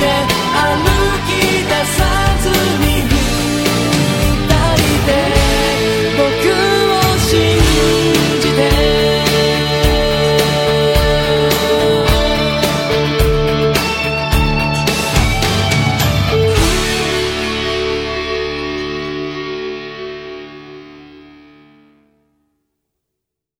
Yeah.